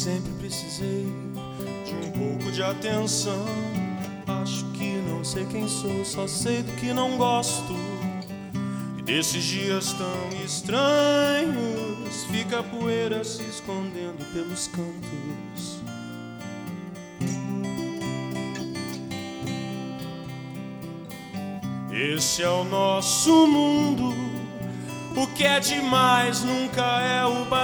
sempre precisei de um pouco de atenção. Acho que não sei quem sou, só sei do que não gosto. E desses dias tão estranhos, fica a poeira se escondendo pelos cantos. Esse é o nosso mundo. O que é demais nunca é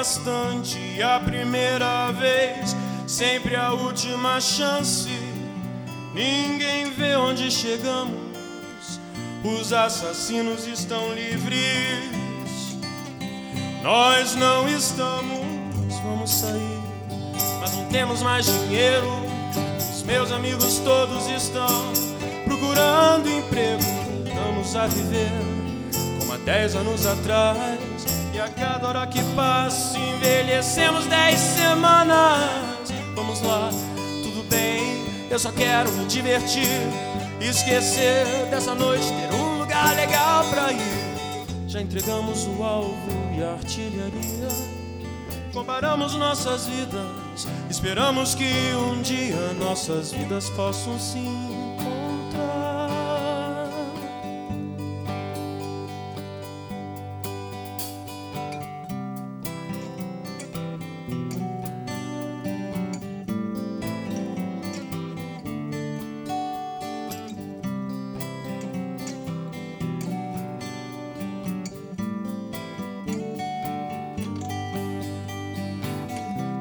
bastante. A primeira vez, sempre a última chance. Ninguém vê onde chegamos. Os assassinos estão livres. Nós não estamos. Vamos sair, mas não temos mais dinheiro. Os meus amigos todos estão procurando emprego voltamos a viver como há dez anos atrás. E a cada hora que passa, envelhecemos dez semanas. Vamos lá, tudo bem, eu só quero me divertir. Esquecer dessa noite, ter um lugar legal pra ir. Já entregamos o alvo e a artilharia. Comparamos nossas vidas, esperamos que um dia nossas vidas possam sim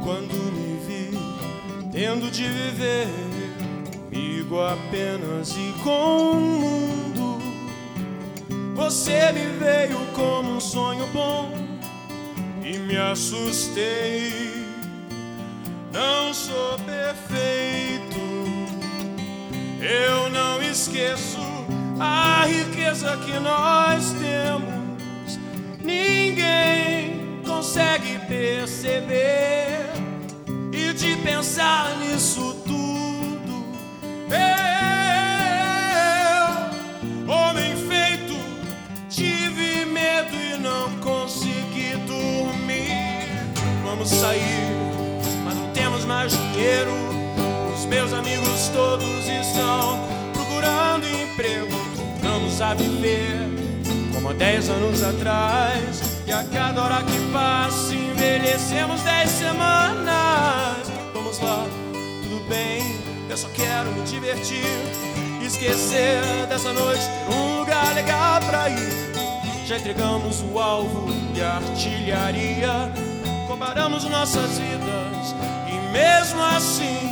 quando me vi tendo de viver comigo apenas e com o mundo. Você me veio como um sonho bom e me assustei. Não sou perfeito, eu não esqueço a riqueza que nós temos. Ninguém consegue perceber Vamos sair, mas não temos mais dinheiro. Os meus amigos todos estão procurando emprego. Vamos a viver como há dez anos atrás. E a cada hora que passa, envelhecemos dez semanas vamos lá, tudo bem, eu só quero me divertir. Esquecer dessa noite, ter um lugar legal pra ir. Já entregamos o alvo e a artilharia, comparamos nossas vidas, e mesmo assim